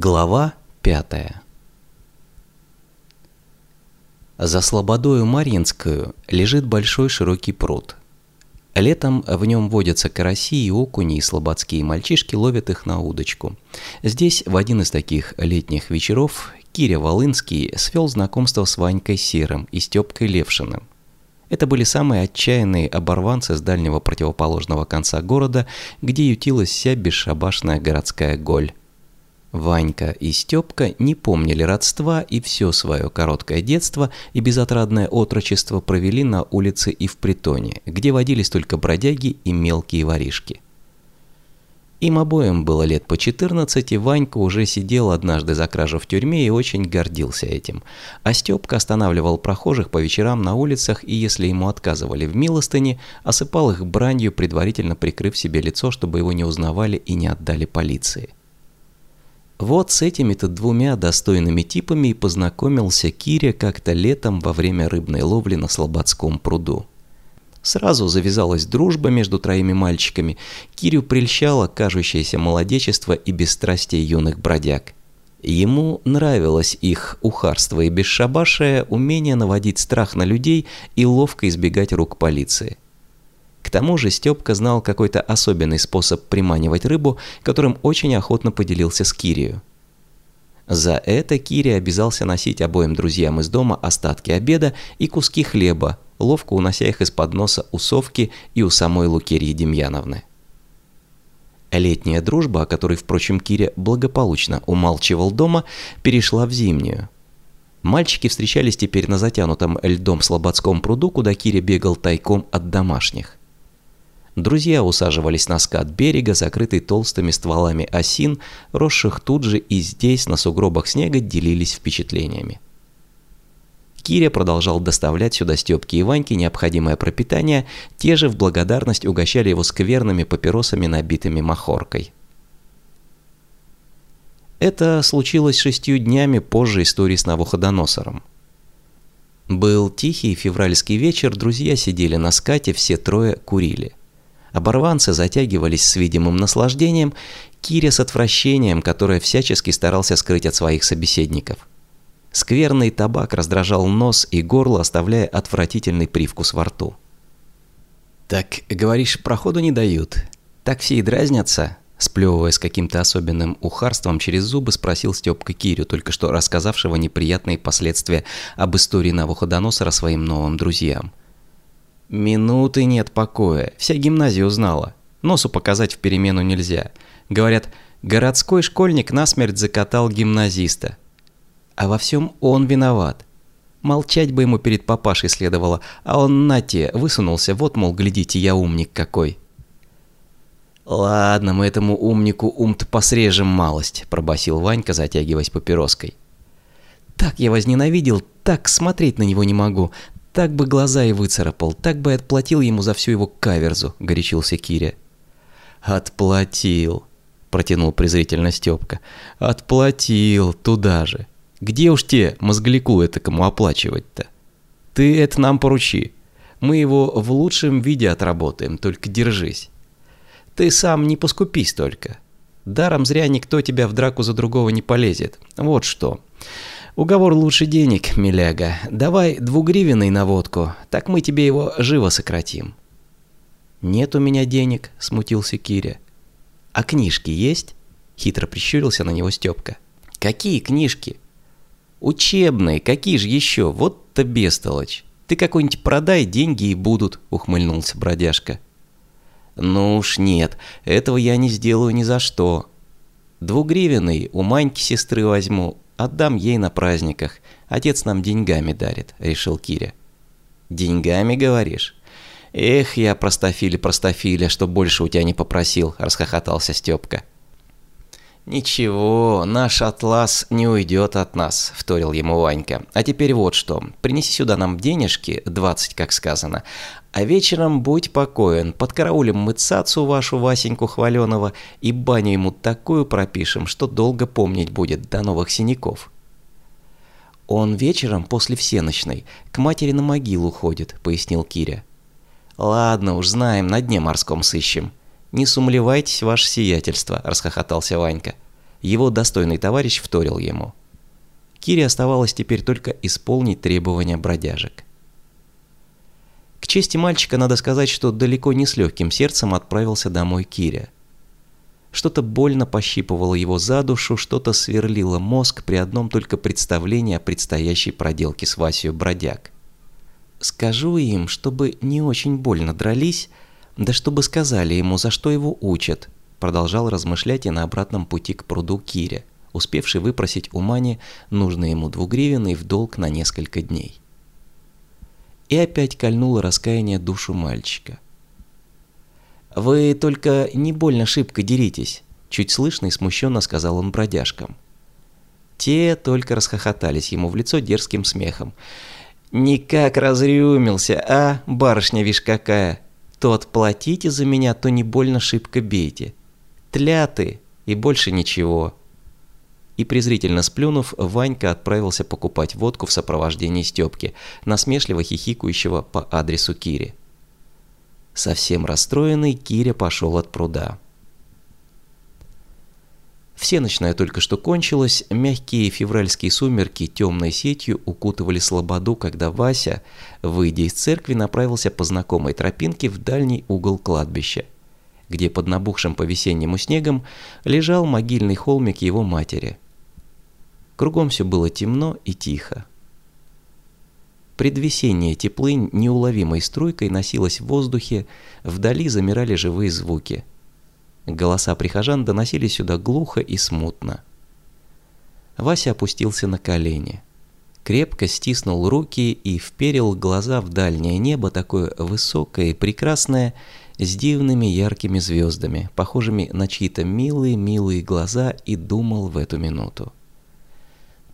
Глава пятая За слободою Марьинскую лежит большой широкий пруд. Летом в нем водятся караси и окуни, и слободские мальчишки ловят их на удочку. Здесь в один из таких летних вечеров Киря Волынский свел знакомство с Ванькой Серым и Степкой Левшиным. Это были самые отчаянные оборванцы с дальнего противоположного конца города, где ютилась вся бесшабашная городская голь. Ванька и Степка не помнили родства и все свое короткое детство и безотрадное отрочество провели на улице и в притоне, где водились только бродяги и мелкие воришки. Им обоим было лет по 14, и Ванька уже сидел однажды за кражу в тюрьме и очень гордился этим. А Степка останавливал прохожих по вечерам на улицах и, если ему отказывали в милостыне, осыпал их бранью, предварительно прикрыв себе лицо, чтобы его не узнавали и не отдали полиции. Вот с этими-то двумя достойными типами и познакомился Киря как-то летом во время рыбной ловли на Слободском пруду. Сразу завязалась дружба между троими мальчиками, Кирю прельщало кажущееся молодечество и бесстрастие юных бродяг. Ему нравилось их ухарство и бесшабашее умение наводить страх на людей и ловко избегать рук полиции. К тому же Степка знал какой-то особенный способ приманивать рыбу, которым очень охотно поделился с Кирию. За это Кири обязался носить обоим друзьям из дома остатки обеда и куски хлеба, ловко унося их из-под носа у Совки и у самой Лукерьи Демьяновны. Летняя дружба, о которой, впрочем, Киря благополучно умалчивал дома, перешла в зимнюю. Мальчики встречались теперь на затянутом льдом Слободском пруду, куда Киря бегал тайком от домашних. Друзья усаживались на скат берега, закрытый толстыми стволами осин, росших тут же и здесь, на сугробах снега, делились впечатлениями. Киря продолжал доставлять сюда Степке и Ваньке необходимое пропитание, те же в благодарность угощали его скверными папиросами, набитыми махоркой. Это случилось шестью днями позже истории с Навуходоносором. Был тихий февральский вечер, друзья сидели на скате, все трое курили. Оборванцы затягивались с видимым наслаждением, Киря с отвращением, которое всячески старался скрыть от своих собеседников. Скверный табак раздражал нос и горло, оставляя отвратительный привкус во рту. «Так, говоришь, проходу не дают? Так все и дразнятся?» Сплевывая с каким-то особенным ухарством через зубы, спросил Степка Кирю, только что рассказавшего неприятные последствия об истории Навуходоносора своим новым друзьям. Минуты нет покоя. Вся гимназия узнала. Носу показать в перемену нельзя. Говорят, городской школьник насмерть закатал гимназиста. А во всем он виноват. Молчать бы ему перед папашей следовало, а он на те высунулся, вот, мол, глядите, я умник какой. «Ладно, мы этому умнику ум-то посрежем малость», – пробасил Ванька, затягиваясь папироской. «Так я возненавидел, так смотреть на него не могу. Так бы глаза и выцарапал, так бы и отплатил ему за всю его каверзу, горячился Киря. Отплатил, протянул презрительно Степка. Отплатил туда же. Где уж те мозгляку это кому оплачивать-то? Ты это нам поручи. Мы его в лучшем виде отработаем, только держись. Ты сам не поскупись только. Даром зря никто тебя в драку за другого не полезет. Вот что. Уговор лучше денег, миляга. Давай двугривенный на водку, так мы тебе его живо сократим. Нет у меня денег, смутился Киря. А книжки есть? Хитро прищурился на него Степка. Какие книжки? Учебные, какие же еще? Вот-то бестолочь. Ты какой-нибудь продай, деньги и будут, ухмыльнулся бродяжка. Ну уж нет, этого я не сделаю ни за что. Двугривенный у Маньки сестры возьму, Отдам ей на праздниках. Отец нам деньгами дарит», — решил Киря. «Деньгами, говоришь?» «Эх, я простофиля, простофиля, что больше у тебя не попросил», — расхохотался Степка. «Ничего, наш атлас не уйдет от нас», – вторил ему Ванька. «А теперь вот что. Принеси сюда нам денежки, 20, как сказано. А вечером будь покоен, подкараулим мы цацу вашу Васеньку Хваленого и баню ему такую пропишем, что долго помнить будет до новых синяков». «Он вечером после всеночной к матери на могилу ходит», – пояснил Киря. «Ладно уж, знаем, на дне морском сыщем». «Не сумлевайтесь, ваше сиятельство», – расхохотался Ванька. Его достойный товарищ вторил ему. Кире оставалось теперь только исполнить требования бродяжек. К чести мальчика надо сказать, что далеко не с легким сердцем отправился домой Киря. Что-то больно пощипывало его за душу, что-то сверлило мозг при одном только представлении о предстоящей проделке с Васью бродяг. «Скажу им, чтобы не очень больно дрались, да чтобы сказали ему, за что его учат», продолжал размышлять и на обратном пути к пруду Киря, успевший выпросить у Мани нужный ему двугривенный в долг на несколько дней. И опять кольнуло раскаяние душу мальчика – «Вы только не больно шибко деритесь», – чуть слышно и смущенно сказал он бродяжкам. Те только расхохотались ему в лицо дерзким смехом. «Никак разрюмился, а, барышня вишь какая! То отплатите за меня, то не больно шибко бейте. Тляты и больше ничего». И презрительно сплюнув, Ванька отправился покупать водку в сопровождении Степки, насмешливо хихикающего по адресу Кири. Совсем расстроенный, Киря пошел от пруда. Всеночная только что кончилась, мягкие февральские сумерки темной сетью укутывали слободу, когда Вася, выйдя из церкви, направился по знакомой тропинке в дальний угол кладбища, где под набухшим по весеннему снегом лежал могильный холмик его матери. Кругом все было темно и тихо. Предвесенняя теплынь неуловимой струйкой носилась в воздухе, вдали замирали живые звуки. Голоса прихожан доносились сюда глухо и смутно. Вася опустился на колени. Крепко стиснул руки и вперил глаза в дальнее небо, такое высокое и прекрасное, с дивными яркими звездами, похожими на чьи-то милые-милые глаза, и думал в эту минуту.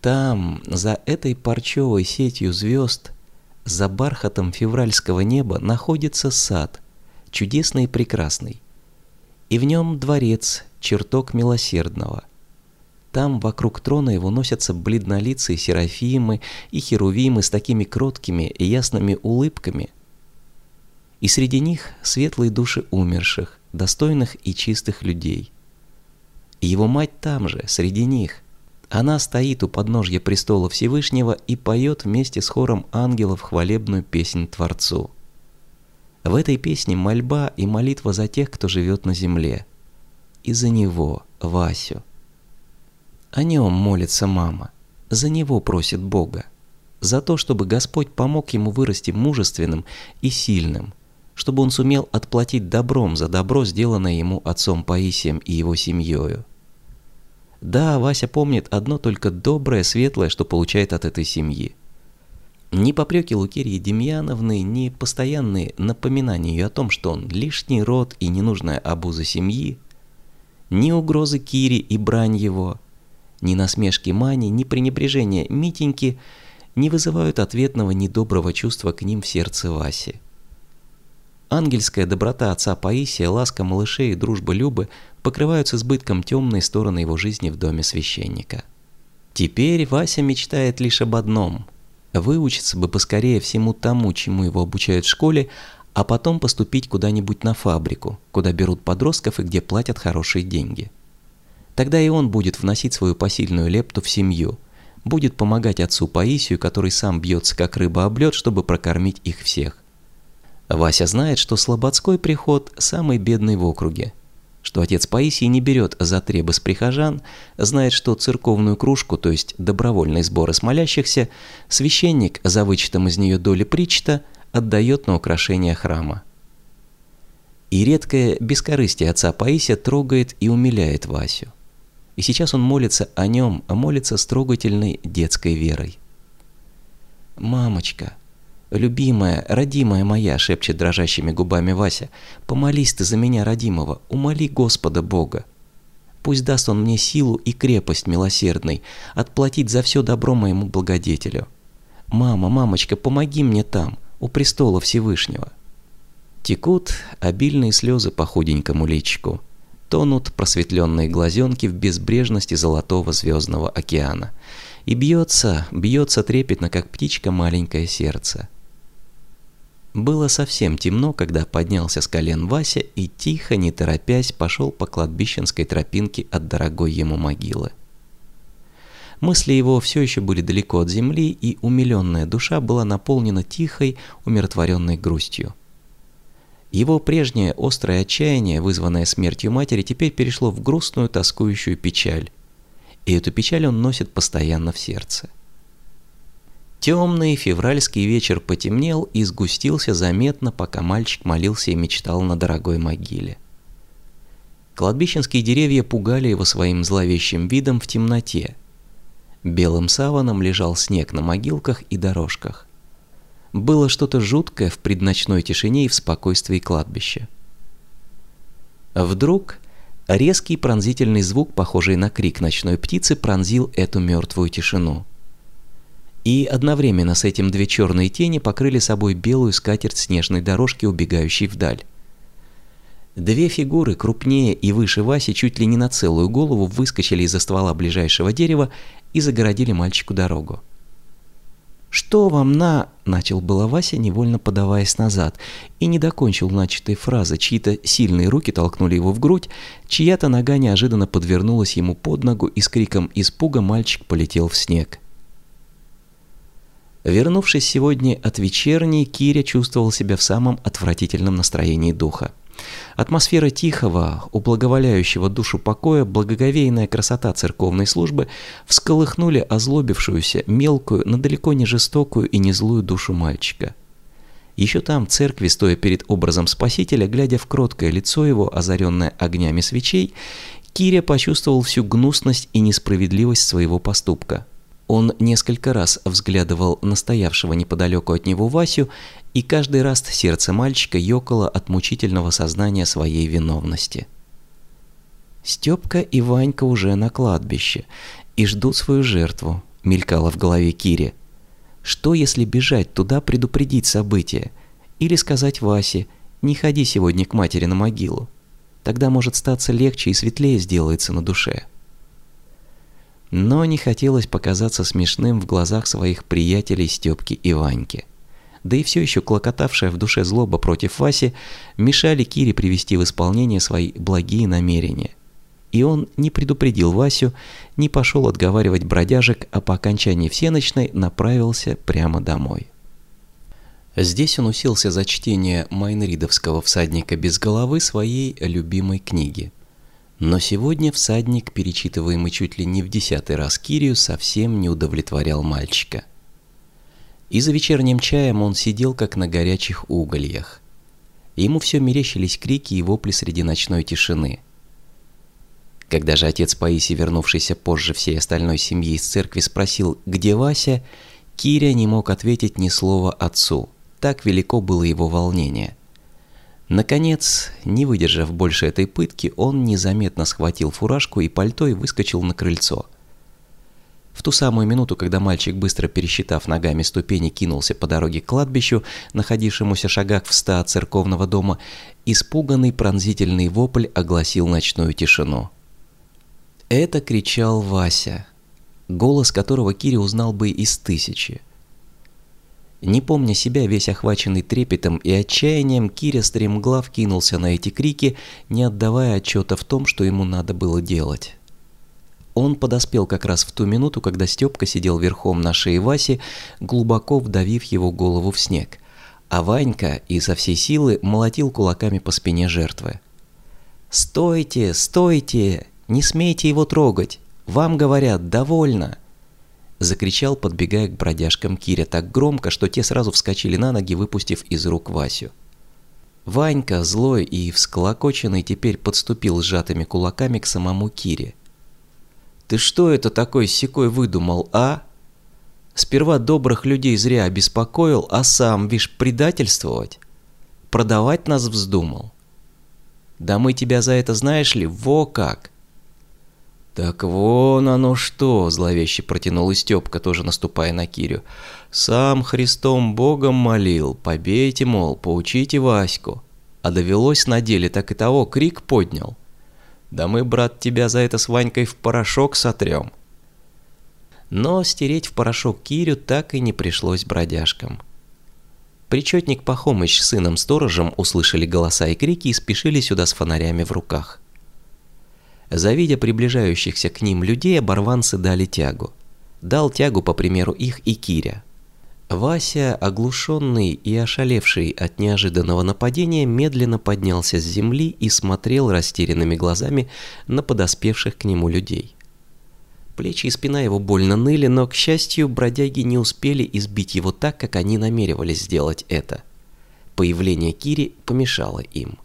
Там, за этой парчевой сетью звезд, за бархатом февральского неба находится сад, чудесный и прекрасный. И в нем дворец, чертог милосердного. Там вокруг трона его носятся бледнолицые серафимы и херувимы с такими кроткими и ясными улыбками. И среди них светлые души умерших, достойных и чистых людей. Его мать там же, среди них. Она стоит у подножья престола Всевышнего и поет вместе с хором ангелов хвалебную песнь Творцу. В этой песне мольба и молитва за тех, кто живет на земле. И за него, Васю. О нем молится мама. За него просит Бога. За то, чтобы Господь помог ему вырасти мужественным и сильным, чтобы он сумел отплатить добром за добро, сделанное ему отцом Паисием и его семьей. Да, Вася помнит одно только доброе, светлое, что получает от этой семьи. Ни попреки Лукерьи Демьяновны, ни постоянные напоминания ее о том, что он лишний род и ненужная обуза семьи, ни угрозы Кири и брань его, ни насмешки Мани, ни пренебрежения Митеньки не вызывают ответного недоброго чувства к ним в сердце Васи. Ангельская доброта отца Паисия, ласка малышей и дружба Любы покрывают с избытком темные стороны его жизни в доме священника. Теперь Вася мечтает лишь об одном – выучиться бы поскорее всему тому, чему его обучают в школе, а потом поступить куда-нибудь на фабрику, куда берут подростков и где платят хорошие деньги. Тогда и он будет вносить свою посильную лепту в семью, будет помогать отцу Паисию, который сам бьется как рыба об лед, чтобы прокормить их всех. Вася знает, что Слободской приход самый бедный в округе – что отец Паисий не берет за требы с прихожан, знает, что церковную кружку, то есть добровольные сборы смолящихся, священник за вычетом из нее доли причта отдает на украшение храма. И редкое бескорыстие отца Паисия трогает и умиляет Васю. И сейчас он молится о нем, а молится с трогательной детской верой. «Мамочка», «Любимая, родимая моя», — шепчет дрожащими губами Вася, — «помолись ты за меня, родимого, умоли Господа Бога. Пусть даст он мне силу и крепость милосердной, отплатить за все добро моему благодетелю. Мама, мамочка, помоги мне там, у престола Всевышнего». Текут обильные слезы по худенькому личику, тонут просветленные глазенки в безбрежности золотого звездного океана. И бьется, бьется трепетно, как птичка, маленькое сердце – Было совсем темно, когда поднялся с колен Вася и тихо, не торопясь, пошел по кладбищенской тропинке от дорогой ему могилы. Мысли его все еще были далеко от земли, и умиленная душа была наполнена тихой, умиротворенной грустью. Его прежнее острое отчаяние, вызванное смертью матери, теперь перешло в грустную, тоскующую печаль. И эту печаль он носит постоянно в сердце. Темный февральский вечер потемнел и сгустился заметно, пока мальчик молился и мечтал на дорогой могиле. Кладбищенские деревья пугали его своим зловещим видом в темноте. Белым саваном лежал снег на могилках и дорожках. Было что-то жуткое в предночной тишине и в спокойствии кладбища. Вдруг резкий пронзительный звук, похожий на крик ночной птицы, пронзил эту мертвую тишину – и одновременно с этим две черные тени покрыли собой белую скатерть снежной дорожки, убегающей вдаль. Две фигуры, крупнее и выше Васи, чуть ли не на целую голову, выскочили из-за ствола ближайшего дерева и загородили мальчику дорогу. «Что вам на...» — начал было Вася, невольно подаваясь назад, и не докончил начатой фразы. Чьи-то сильные руки толкнули его в грудь, чья-то нога неожиданно подвернулась ему под ногу, и с криком испуга мальчик полетел в снег. Вернувшись сегодня от вечерней, Киря чувствовал себя в самом отвратительном настроении духа. Атмосфера тихого, ублаговоляющего душу покоя, благоговейная красота церковной службы всколыхнули озлобившуюся, мелкую, но далеко не жестокую и не злую душу мальчика. Еще там, в церкви, стоя перед образом Спасителя, глядя в кроткое лицо его, озаренное огнями свечей, Киря почувствовал всю гнусность и несправедливость своего поступка – он несколько раз взглядывал на стоявшего неподалеку от него Васю, и каждый раз сердце мальчика ёкало от мучительного сознания своей виновности. Степка и Ванька уже на кладбище и ждут свою жертву, мелькало в голове Кире. Что если бежать туда предупредить события? Или сказать Васе, не ходи сегодня к матери на могилу. Тогда может статься легче и светлее сделается на душе но не хотелось показаться смешным в глазах своих приятелей Степки и Ваньки. Да и все еще клокотавшая в душе злоба против Васи мешали Кире привести в исполнение свои благие намерения. И он не предупредил Васю, не пошел отговаривать бродяжек, а по окончании всеночной направился прямо домой. Здесь он уселся за чтение Майнридовского «Всадника без головы» своей любимой книги – но сегодня всадник, перечитываемый чуть ли не в десятый раз Кирию, совсем не удовлетворял мальчика. И за вечерним чаем он сидел как на горячих угольях. Ему все мерещились крики и вопли среди ночной тишины. Когда же отец Паиси, вернувшийся позже всей остальной семьи из церкви, спросил, где Вася, Киря не мог ответить ни слова отцу. Так велико было его волнение – Наконец, не выдержав больше этой пытки, он незаметно схватил фуражку и пальто и выскочил на крыльцо. В ту самую минуту, когда мальчик, быстро пересчитав ногами ступени, кинулся по дороге к кладбищу, находившемуся шагах в ста от церковного дома, испуганный пронзительный вопль огласил ночную тишину. Это кричал Вася, голос которого Кири узнал бы из тысячи – не помня себя, весь охваченный трепетом и отчаянием, Киря стремглав кинулся на эти крики, не отдавая отчета в том, что ему надо было делать. Он подоспел как раз в ту минуту, когда Степка сидел верхом на шее Васи, глубоко вдавив его голову в снег, а Ванька изо всей силы молотил кулаками по спине жертвы. «Стойте, стойте! Не смейте его трогать! Вам говорят, довольно!» Закричал, подбегая к бродяжкам Киря так громко, что те сразу вскочили на ноги, выпустив из рук Васю. Ванька, злой и всклокоченный, теперь подступил сжатыми кулаками к самому Кире. «Ты что это такой секой выдумал, а? Сперва добрых людей зря обеспокоил, а сам, вишь, предательствовать? Продавать нас вздумал? Да мы тебя за это знаешь ли, во как! «Так вон оно что!» – зловеще протянул Степка, тоже наступая на Кирю. «Сам Христом Богом молил, побейте, мол, поучите Ваську. А довелось на деле так и того, крик поднял. Да мы, брат, тебя за это с Ванькой в порошок сотрем». Но стереть в порошок Кирю так и не пришлось бродяжкам. Причетник Пахомыч с сыном-сторожем услышали голоса и крики и спешили сюда с фонарями в руках. Завидя приближающихся к ним людей, оборванцы дали тягу. Дал тягу, по примеру их, и Киря. Вася, оглушенный и ошалевший от неожиданного нападения, медленно поднялся с земли и смотрел растерянными глазами на подоспевших к нему людей. Плечи и спина его больно ныли, но, к счастью, бродяги не успели избить его так, как они намеревались сделать это. Появление Кири помешало им.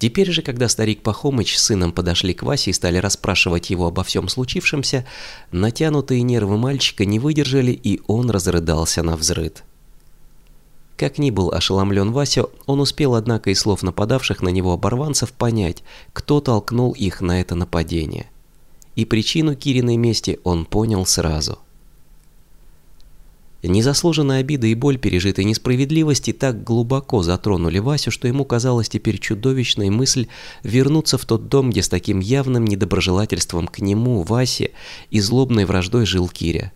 Теперь же, когда старик Пахомыч с сыном подошли к Васе и стали расспрашивать его обо всем случившемся, натянутые нервы мальчика не выдержали, и он разрыдался на взрыд. Как ни был ошеломлен Вася, он успел, однако, из слов нападавших на него оборванцев понять, кто толкнул их на это нападение. И причину Кириной мести он понял сразу – Незаслуженная обида и боль пережитой несправедливости так глубоко затронули Васю, что ему казалось теперь чудовищной мысль вернуться в тот дом, где с таким явным недоброжелательством к нему, Васе, и злобной враждой жил Киря.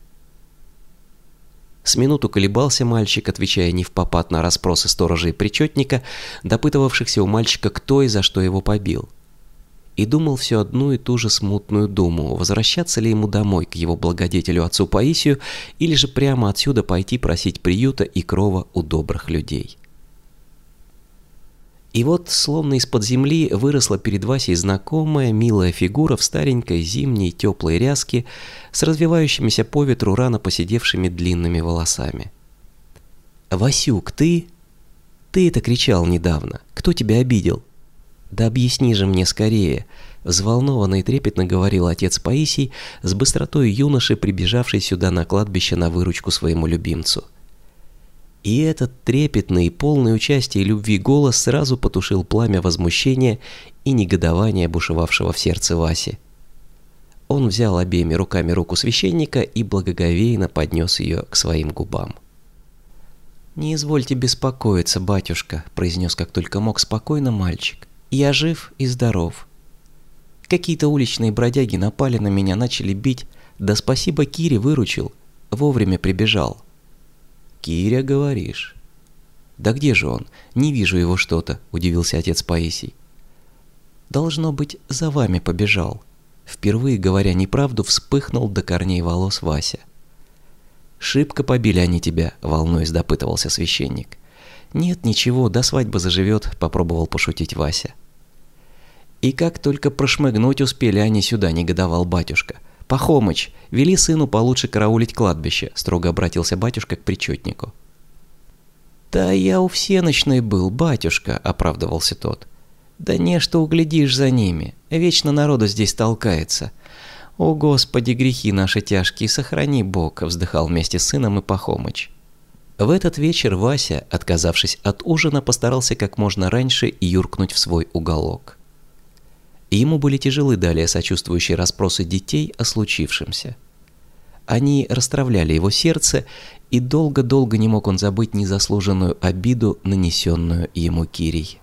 С минуту колебался мальчик, отвечая не в попад на расспросы сторожа и причетника, допытывавшихся у мальчика, кто и за что его побил и думал все одну и ту же смутную думу, возвращаться ли ему домой к его благодетелю отцу Паисию, или же прямо отсюда пойти просить приюта и крова у добрых людей. И вот, словно из-под земли, выросла перед Васей знакомая, милая фигура в старенькой зимней теплой ряске с развивающимися по ветру рано посидевшими длинными волосами. «Васюк, ты...» «Ты это кричал недавно. Кто тебя обидел?» «Да объясни же мне скорее!» Взволнованно и трепетно говорил отец Паисий с быстротой юноши, прибежавший сюда на кладбище на выручку своему любимцу. И этот трепетный и полный участия и любви голос сразу потушил пламя возмущения и негодования, бушевавшего в сердце Васи. Он взял обеими руками руку священника и благоговейно поднес ее к своим губам. «Не извольте беспокоиться, батюшка», — произнес как только мог спокойно мальчик. Я жив и здоров. Какие-то уличные бродяги напали на меня, начали бить, да спасибо Кире выручил, вовремя прибежал. Киря, говоришь? Да где же он? Не вижу его что-то, удивился отец Паисий. Должно быть, за вами побежал. Впервые, говоря неправду, вспыхнул до корней волос Вася. «Шибко побили они тебя», — волнуясь допытывался священник. «Нет, ничего, до свадьбы заживет», — попробовал пошутить Вася. И как только прошмыгнуть успели они сюда, негодовал батюшка. «Пахомыч, вели сыну получше караулить кладбище», – строго обратился батюшка к причетнику. «Да я у всеночной был, батюшка», – оправдывался тот. «Да не, что углядишь за ними, вечно народу здесь толкается». «О, Господи, грехи наши тяжкие, сохрани Бог», – вздыхал вместе с сыном и Пахомыч. В этот вечер Вася, отказавшись от ужина, постарался как можно раньше юркнуть в свой уголок и ему были тяжелы далее сочувствующие расспросы детей о случившемся. Они расстравляли его сердце, и долго-долго не мог он забыть незаслуженную обиду, нанесенную ему Кирей.